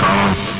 phone.